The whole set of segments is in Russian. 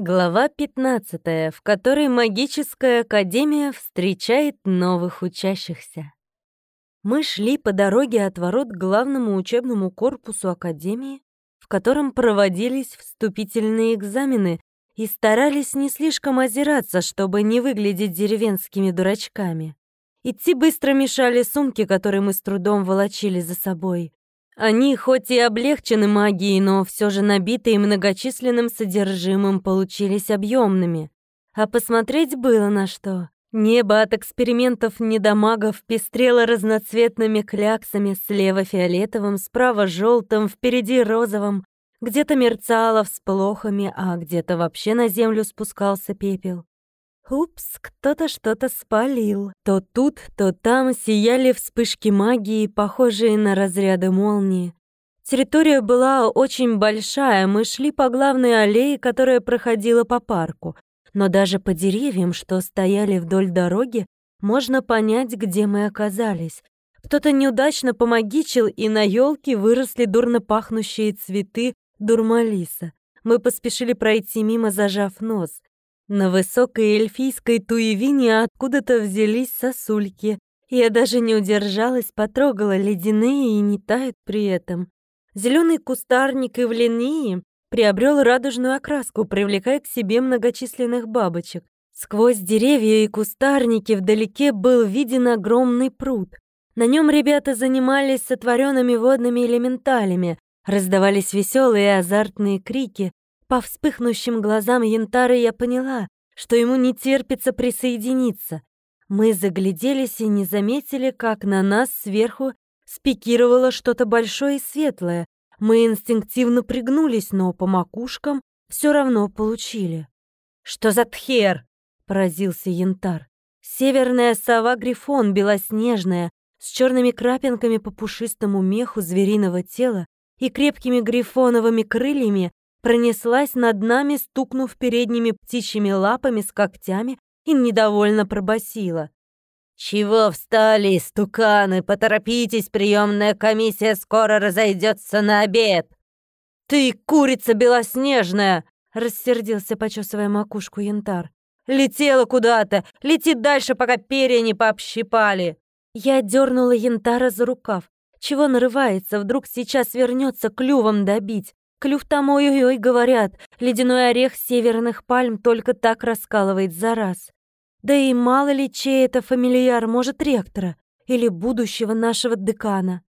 Глава 15, в которой магическая академия встречает новых учащихся. Мы шли по дороге от ворот к главному учебному корпусу академии, в котором проводились вступительные экзамены, и старались не слишком озираться, чтобы не выглядеть деревенскими дурачками. Идти быстро мешали сумки, которые мы с трудом волочили за собой. Они хоть и облегчены магией, но все же набитые многочисленным содержимым получились объемными. А посмотреть было на что. Небо от экспериментов недомагов пестрело разноцветными кляксами, слева фиолетовым, справа желтым, впереди розовым, где-то мерцало всплохами, а где-то вообще на землю спускался пепел. Упс, кто-то что-то спалил. То тут, то там сияли вспышки магии, похожие на разряды молнии. Территория была очень большая, мы шли по главной аллее, которая проходила по парку. Но даже по деревьям, что стояли вдоль дороги, можно понять, где мы оказались. Кто-то неудачно помогичил, и на елке выросли дурно пахнущие цветы дурмалиса. Мы поспешили пройти мимо, зажав нос. На высокой эльфийской туевине откуда-то взялись сосульки. Я даже не удержалась, потрогала ледяные и не тают при этом. Зеленый кустарник Эвлении приобрел радужную окраску, привлекая к себе многочисленных бабочек. Сквозь деревья и кустарники вдалеке был виден огромный пруд. На нем ребята занимались сотворенными водными элементалями, раздавались веселые азартные крики, по вспыхнущим глазам Янтары я поняла, что ему не терпится присоединиться. Мы загляделись и не заметили, как на нас сверху спикировало что-то большое и светлое. Мы инстинктивно пригнулись, но по макушкам все равно получили. «Что за тхер?» — поразился Янтар. Северная сова-грифон, белоснежная, с черными крапинками по пушистому меху звериного тела и крепкими грифоновыми крыльями, пронеслась над нами, стукнув передними птичьими лапами с когтями и недовольно пробасила. «Чего встали, стуканы? Поторопитесь, приемная комиссия скоро разойдется на обед!» «Ты курица белоснежная!» — рассердился, почесывая макушку янтар. «Летела куда-то! Лети дальше, пока перья не пообщипали!» Я дернула янтара за рукав. Чего нарывается, вдруг сейчас вернется клювом добить. Клюв там ой-ой-ой, говорят, ледяной орех северных пальм только так раскалывает за раз. Да и мало ли чей это фамильяр, может, ректора или будущего нашего декана.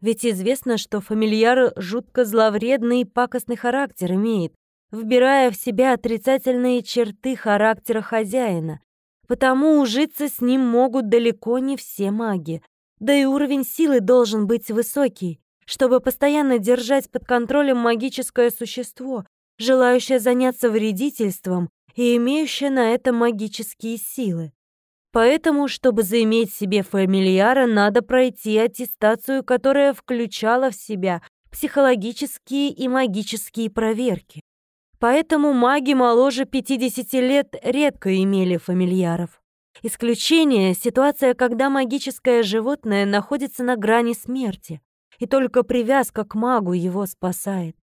Ведь известно, что фамильяр жутко зловредный и пакостный характер имеет, вбирая в себя отрицательные черты характера хозяина. Потому ужиться с ним могут далеко не все маги. Да и уровень силы должен быть высокий чтобы постоянно держать под контролем магическое существо, желающее заняться вредительством и имеющее на это магические силы. Поэтому, чтобы заиметь себе фамильяра, надо пройти аттестацию, которая включала в себя психологические и магические проверки. Поэтому маги моложе 50 лет редко имели фамильяров. Исключение — ситуация, когда магическое животное находится на грани смерти и только привязка к магу его спасает.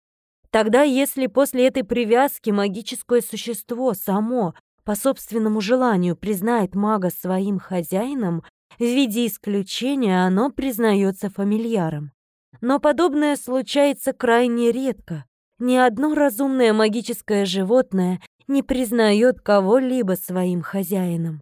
Тогда, если после этой привязки магическое существо само по собственному желанию признает мага своим хозяином, в виде исключения оно признается фамильяром. Но подобное случается крайне редко. Ни одно разумное магическое животное не признает кого-либо своим хозяином.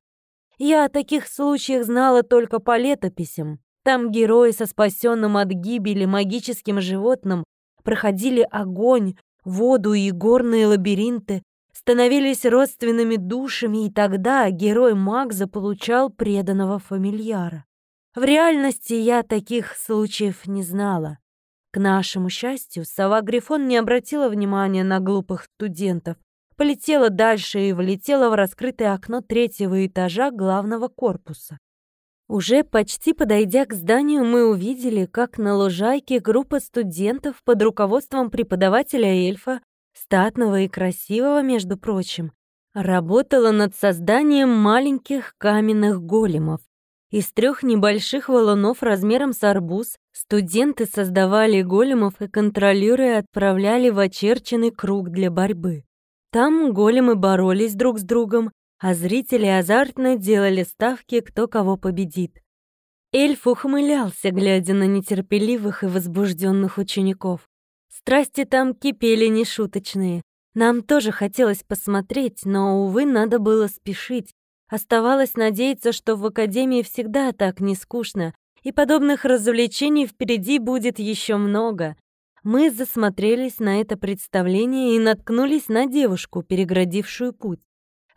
Я о таких случаях знала только по летописям, там герои со спасенным от гибели магическим животным проходили огонь, воду и горные лабиринты, становились родственными душами, и тогда герой-маг заполучал преданного фамильяра. В реальности я таких случаев не знала. К нашему счастью, сова Грифон не обратила внимания на глупых студентов, полетела дальше и влетела в раскрытое окно третьего этажа главного корпуса. Уже почти подойдя к зданию, мы увидели, как на лужайке группа студентов под руководством преподавателя эльфа, статного и красивого, между прочим, работала над созданием маленьких каменных големов. Из трех небольших валунов размером с арбуз студенты создавали големов и, контролируя, отправляли в очерченный круг для борьбы. Там големы боролись друг с другом, а зрители азартно делали ставки, кто кого победит. Эльф ухмылялся, глядя на нетерпеливых и возбужденных учеников. Страсти там кипели нешуточные. Нам тоже хотелось посмотреть, но, увы, надо было спешить. Оставалось надеяться, что в академии всегда так не скучно, и подобных развлечений впереди будет еще много. Мы засмотрелись на это представление и наткнулись на девушку, переградившую путь.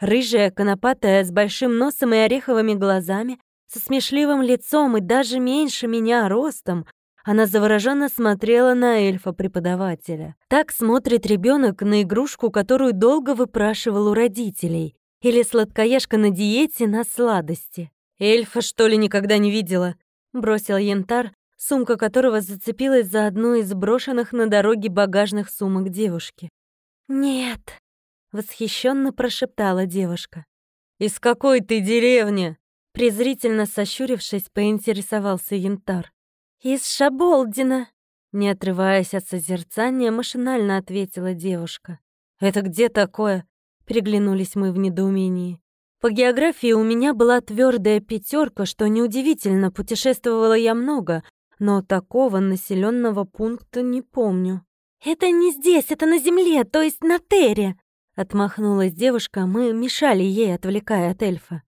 Рыжая, конопатая, с большим носом и ореховыми глазами, со смешливым лицом и даже меньше меня ростом, она завороженно смотрела на эльфа-преподавателя. Так смотрит ребенок на игрушку, которую долго выпрашивал у родителей. Или сладкоежка на диете на сладости. «Эльфа, что ли, никогда не видела?» Бросил янтар, сумка которого зацепилась за одну из брошенных на дороге багажных сумок девушки. «Нет», — восхищенно прошептала девушка. «Из какой ты деревни?» Презрительно сощурившись, поинтересовался янтар. «Из Шаболдина!» Не отрываясь от созерцания, машинально ответила девушка. «Это где такое?» Переглянулись мы в недоумении. По географии у меня была твердая пятерка, что неудивительно, путешествовала я много, но такого населенного пункта не помню. «Это не здесь, это на земле, то есть на Терре!» Отмахнулась девушка, мы мешали ей, отвлекая от эльфа.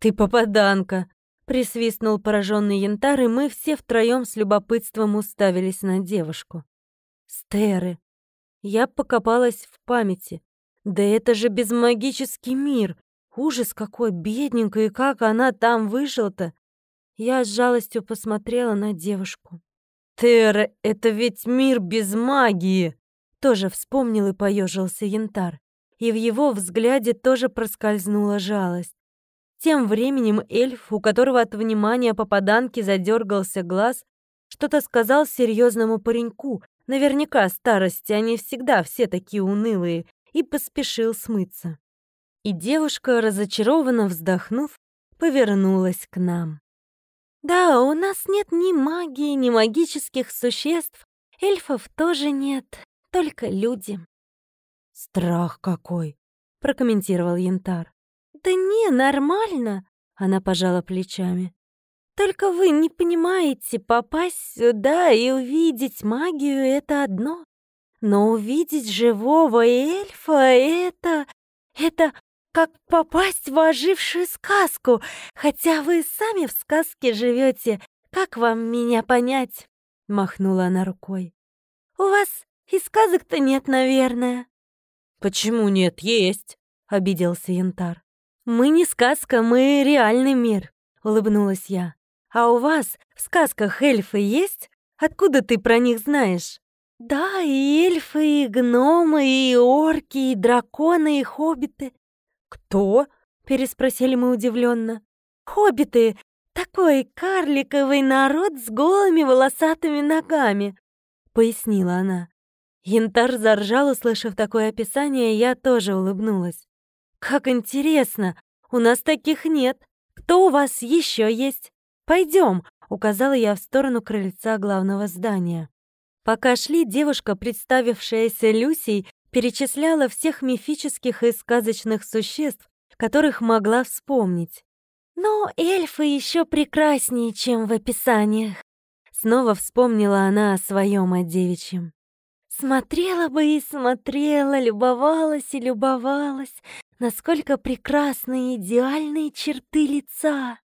«Ты попаданка!» — присвистнул пораженный янтарь, и мы все втроем с любопытством уставились на девушку. «Стеры!» Я покопалась в памяти. «Да это же безмагический мир! Ужас какой, бедненькая, и как она там вышла-то!» Я с жалостью посмотрела на девушку. «Терра, это ведь мир без магии!» Тоже вспомнил и поежился янтарь. И в его взгляде тоже проскользнула жалость. Тем временем эльф, у которого от внимания попаданки задергался глаз, что-то сказал серьезному пареньку, наверняка старости, они всегда все такие унылые, и поспешил смыться. И девушка, разочарованно вздохнув, повернулась к нам. «Да, у нас нет ни магии, ни магических существ, эльфов тоже нет, только люди». «Страх какой!» — прокомментировал Янтар. «Да не, нормально», — она пожала плечами. «Только вы не понимаете, попасть сюда и увидеть магию — это одно. Но увидеть живого эльфа — это... это как попасть в ожившую сказку, хотя вы сами в сказке живете. Как вам меня понять?» — махнула она рукой. «У вас и сказок-то нет, наверное». «Почему нет? Есть!» — обиделся Янтар. «Мы не сказка, мы реальный мир», — улыбнулась я. «А у вас в сказках эльфы есть? Откуда ты про них знаешь?» «Да, и эльфы, и гномы, и орки, и драконы, и хоббиты». «Кто?» — переспросили мы удивленно. «Хоббиты! Такой карликовый народ с голыми волосатыми ногами», — пояснила она. Янтар заржал, услышав такое описание, я тоже улыбнулась. «Как интересно! У нас таких нет. Кто у вас еще есть? Пойдем!» — указала я в сторону крыльца главного здания. Пока шли, девушка, представившаяся Люсей, перечисляла всех мифических и сказочных существ, которых могла вспомнить. «Но эльфы еще прекраснее, чем в описаниях», — снова вспомнила она о своем о. Смотрела бы и смотрела, любовалась и любовалась, насколько прекрасны идеальные черты лица.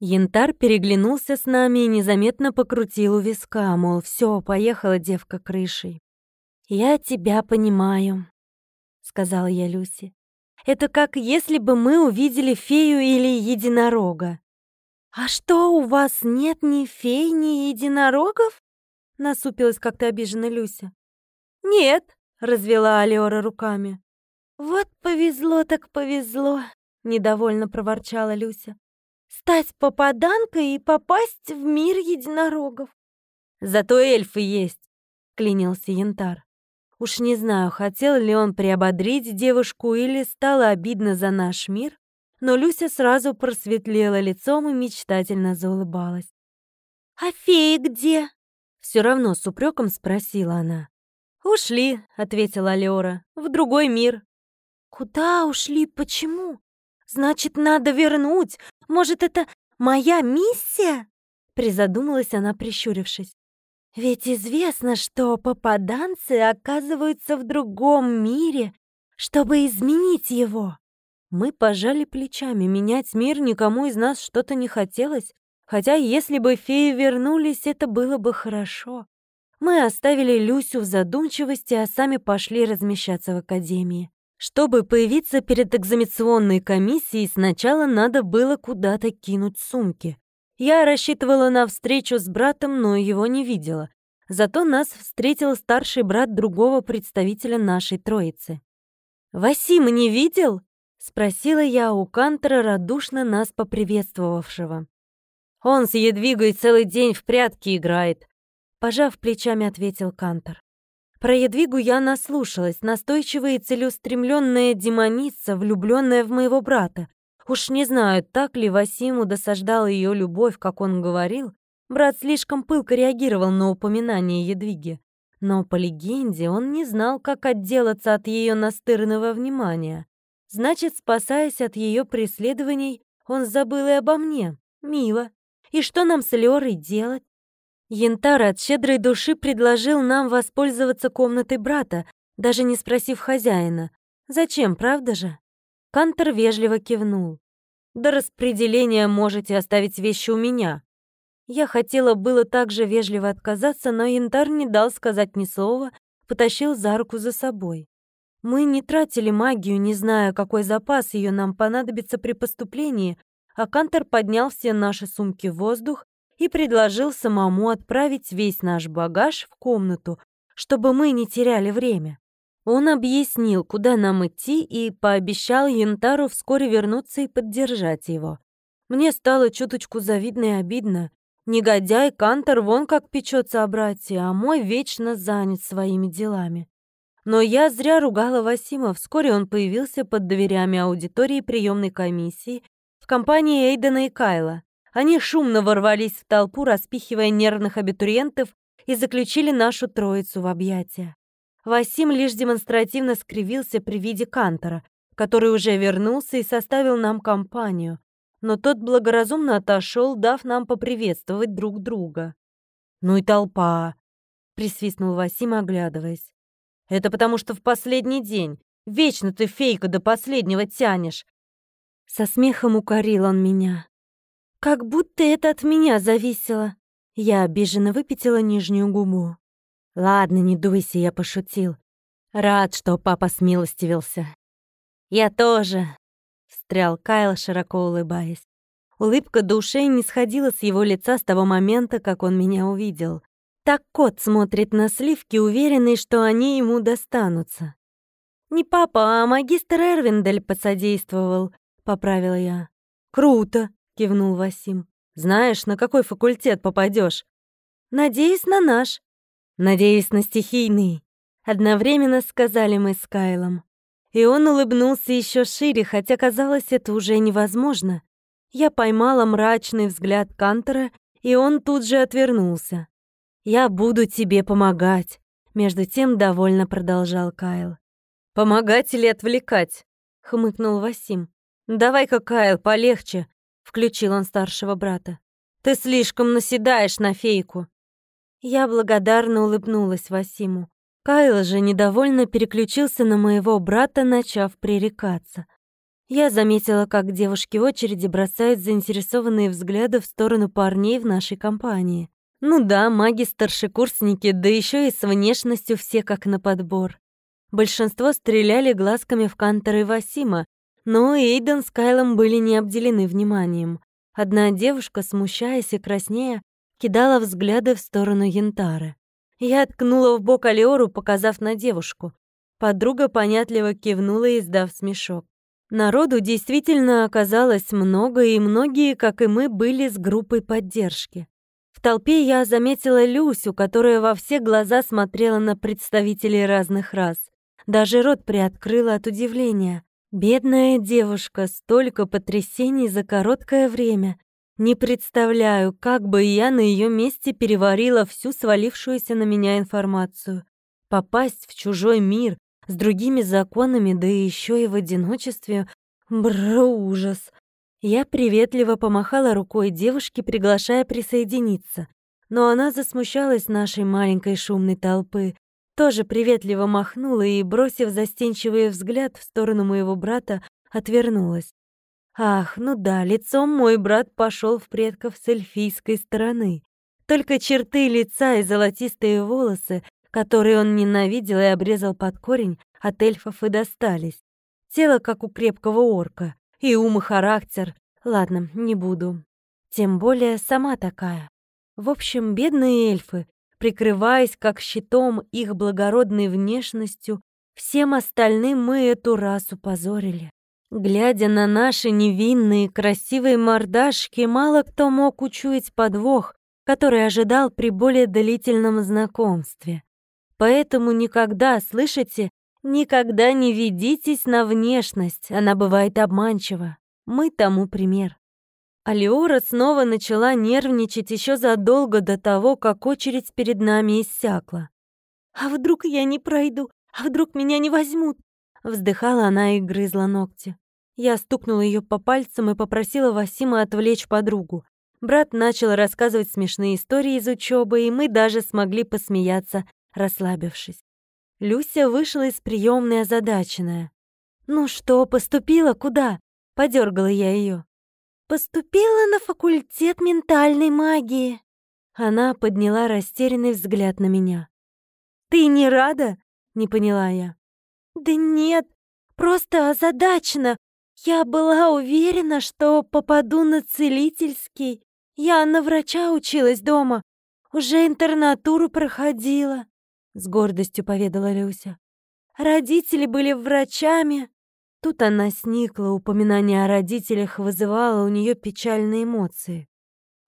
Янтар переглянулся с нами и незаметно покрутил у виска, мол, все, поехала девка крышей. «Я тебя понимаю», — сказала я Люси. «Это как если бы мы увидели фею или единорога». «А что, у вас нет ни фей, ни единорогов?» — насупилась как-то обиженно Люся. «Нет», — развела Алиора руками. «Вот повезло так повезло», — недовольно проворчала Люся. «Стать попаданкой и попасть в мир единорогов». «Зато эльфы есть», — клянился Янтар. Уж не знаю, хотел ли он приободрить девушку или стало обидно за наш мир, но Люся сразу просветлела лицом и мечтательно заулыбалась. «А феи где?» — все равно с упреком спросила она. «Ушли», — ответила Леора, — «в другой мир. Куда ушли? Почему? Значит, надо вернуть. Может, это моя миссия? Призадумалась она, прищурившись. Ведь известно, что попаданцы оказываются в другом мире, чтобы изменить его. Мы пожали плечами. Менять мир никому из нас что-то не хотелось. Хотя если бы феи вернулись, это было бы хорошо. Мы оставили Люсю в задумчивости, а сами пошли размещаться в академии. Чтобы появиться перед экзаменационной комиссией, сначала надо было куда-то кинуть сумки. Я рассчитывала на встречу с братом, но его не видела. Зато нас встретил старший брат другого представителя нашей троицы. «Васим не видел?» — спросила я у Кантера, радушно нас поприветствовавшего. «Он с Едвигой целый день в прятки играет», — пожав плечами, ответил Кантор. Про Едвигу я наслушалась, настойчивая и целеустремленная демоница, влюбленная в моего брата. Уж не знаю, так ли Васиму досаждала ее любовь, как он говорил. Брат слишком пылко реагировал на упоминание Едвиги. Но по легенде он не знал, как отделаться от ее настырного внимания. Значит, спасаясь от ее преследований, он забыл и обо мне. Мило. И что нам с Лёрой делать? Янтар от щедрой души предложил нам воспользоваться комнатой брата, даже не спросив хозяина. Зачем, правда же? Кантор вежливо кивнул. До распределения можете оставить вещи у меня. Я хотела было также вежливо отказаться, но Янтар не дал сказать ни слова, потащил за руку за собой. Мы не тратили магию, не зная, какой запас ее нам понадобится при поступлении, а Кантор поднял все наши сумки в воздух и предложил самому отправить весь наш багаж в комнату, чтобы мы не теряли время. Он объяснил, куда нам идти, и пообещал Янтару вскоре вернуться и поддержать его. Мне стало чуточку завидно и обидно. Негодяй Кантор вон как печется о брате, а мой вечно занят своими делами. Но я зря ругала Васима. Вскоре он появился под дверями аудитории приемной комиссии в компании Эйдена и Кайла. Они шумно ворвались в толпу, распихивая нервных абитуриентов, и заключили нашу троицу в объятия. Васим лишь демонстративно скривился при виде Кантора, который уже вернулся и составил нам компанию, но тот благоразумно отошел, дав нам поприветствовать друг друга. «Ну и толпа!» — присвистнул Васим, оглядываясь. «Это потому, что в последний день. Вечно ты, фейка, до последнего тянешь!» Со смехом укорил он меня. Как будто это от меня зависело. Я обиженно выпятила нижнюю губу. Ладно, не дуйся, я пошутил. Рад, что папа смилостивился. Я тоже, встрял Кайл, широко улыбаясь. Улыбка души не сходила с его лица с того момента, как он меня увидел. Так кот смотрит на сливки, уверенный, что они ему достанутся. «Не папа, а магистр Эрвиндель посодействовал», — поправила я. «Круто!» Кивнул Васим. Знаешь, на какой факультет попадешь? Надеюсь, на наш. Надеюсь, на стихийный. Одновременно сказали мы с Кайлом. И он улыбнулся еще шире, хотя казалось, это уже невозможно. Я поймала мрачный взгляд Кантера, и он тут же отвернулся. «Я буду тебе помогать», — между тем довольно продолжал Кайл. «Помогать или отвлекать?» — хмыкнул Васим. «Давай-ка, Кайл, полегче. Включил он старшего брата. «Ты слишком наседаешь на фейку». Я благодарно улыбнулась Васиму. Кайл же недовольно переключился на моего брата, начав пререкаться. Я заметила, как девушки очереди бросают заинтересованные взгляды в сторону парней в нашей компании. Ну да, маги-старшекурсники, да еще и с внешностью все как на подбор. Большинство стреляли глазками в Кантора и Васима, но Эйден с Кайлом были не обделены вниманием. Одна девушка, смущаясь и краснея, кидала взгляды в сторону Янтары. Я ткнула в бок Алиору, показав на девушку. Подруга понятливо кивнула, издав смешок. Народу действительно оказалось много, и многие, как и мы, были с группой поддержки. В толпе я заметила Люсю, которая во все глаза смотрела на представителей разных рас. Даже рот приоткрыла от удивления. Бедная девушка, столько потрясений за короткое время. Не представляю, как бы я на ее месте переварила всю свалившуюся на меня информацию. Попасть в чужой мир, с другими законами, да еще и в одиночестве. Бр, ужас. Я приветливо помахала рукой девушке, приглашая присоединиться. Но она засмущалась нашей маленькой шумной толпы, тоже приветливо махнула и, бросив застенчивый взгляд в сторону моего брата, отвернулась. Ах, ну да, лицом мой брат пошел в предков с эльфийской стороны. Только черты лица и золотистые волосы, которые он ненавидел и обрезал под корень, от эльфов и достались. Тело, как у крепкого орка, и ум и характер. Ладно, не буду. Тем более сама такая. В общем, бедные эльфы, прикрываясь как щитом их благородной внешностью, всем остальным мы эту расу позорили. Глядя на наши невинные, красивые мордашки, мало кто мог учуять подвох, который ожидал при более длительном знакомстве. Поэтому никогда, слышите, никогда не ведитесь на внешность, она бывает обманчива. Мы тому пример. Алиора снова начала нервничать еще задолго до того, как очередь перед нами иссякла. «А вдруг я не пройду? А вдруг меня не возьмут? Вздыхала она и грызла ногти. Я стукнула ее по пальцам и попросила Васима отвлечь подругу. Брат начал рассказывать смешные истории из учебы, и мы даже смогли посмеяться, расслабившись. Люся вышла из приемной озадаченная. «Ну что, поступила куда?» — подергала я ее. «Поступила на факультет ментальной магии». Она подняла растерянный взгляд на меня. «Ты не рада?» — не поняла я. «Да нет, просто озадачена. Я была уверена, что попаду на целительский. Я на врача училась дома. Уже интернатуру проходила», — с гордостью поведала Люся. «Родители были врачами». Тут она сникла, упоминание о родителях вызывало у нее печальные эмоции.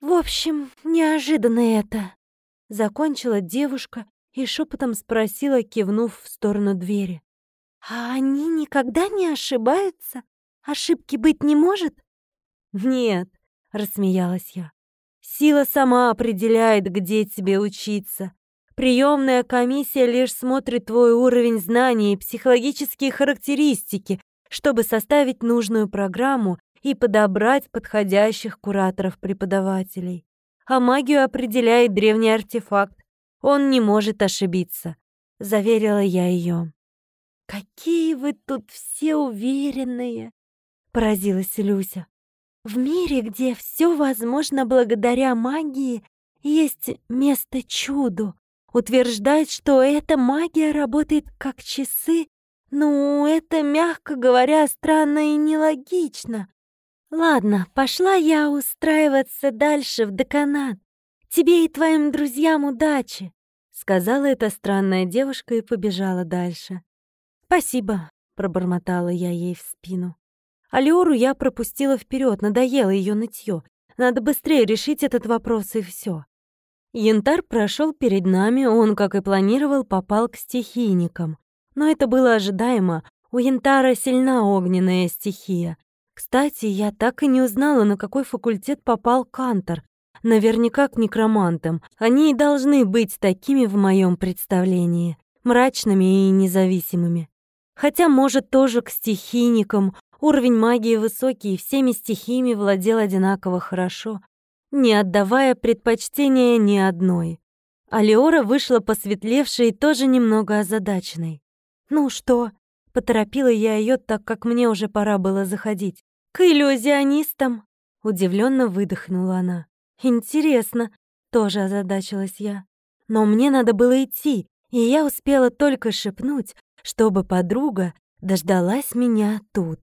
«В общем, неожиданно это», — закончила девушка и шепотом спросила, кивнув в сторону двери. «А они никогда не ошибаются? Ошибки быть не может?» «Нет», — рассмеялась я. «Сила сама определяет, где тебе учиться. Приемная комиссия лишь смотрит твой уровень знаний и психологические характеристики, чтобы составить нужную программу и подобрать подходящих кураторов-преподавателей. А магию определяет древний артефакт, он не может ошибиться», — заверила я ее. «Какие вы тут все уверенные!» — поразилась Люся. «В мире, где все возможно благодаря магии, есть место чуду. Утверждать, что эта магия работает как часы, ну, это, мягко говоря, странно и нелогично. Ладно, пошла я устраиваться дальше в деканат. Тебе и твоим друзьям удачи!» Сказала эта странная девушка и побежала дальше. «Спасибо», — пробормотала я ей в спину. Алиору я пропустила вперед, надоело ее нытье. Надо быстрее решить этот вопрос и все. Янтар прошел перед нами, он, как и планировал, попал к стихийникам. Но это было ожидаемо, у Янтара сильна огненная стихия. Кстати, я так и не узнала, на какой факультет попал Кантор, Наверняка к некромантам. Они и должны быть такими в моем представлении. Мрачными и независимыми. Хотя, может, тоже к стихийникам. Уровень магии высокий, всеми стихиями владел одинаково хорошо, не отдавая предпочтения ни одной. Алиора вышла посветлевшей и тоже немного озадаченной. «Ну что?» — поторопила я ее, так как мне уже пора было заходить. «К иллюзионистам!» — удивленно выдохнула она. «Интересно», — тоже озадачилась я. Но мне надо было идти, и я успела только шепнуть, чтобы подруга дождалась меня тут.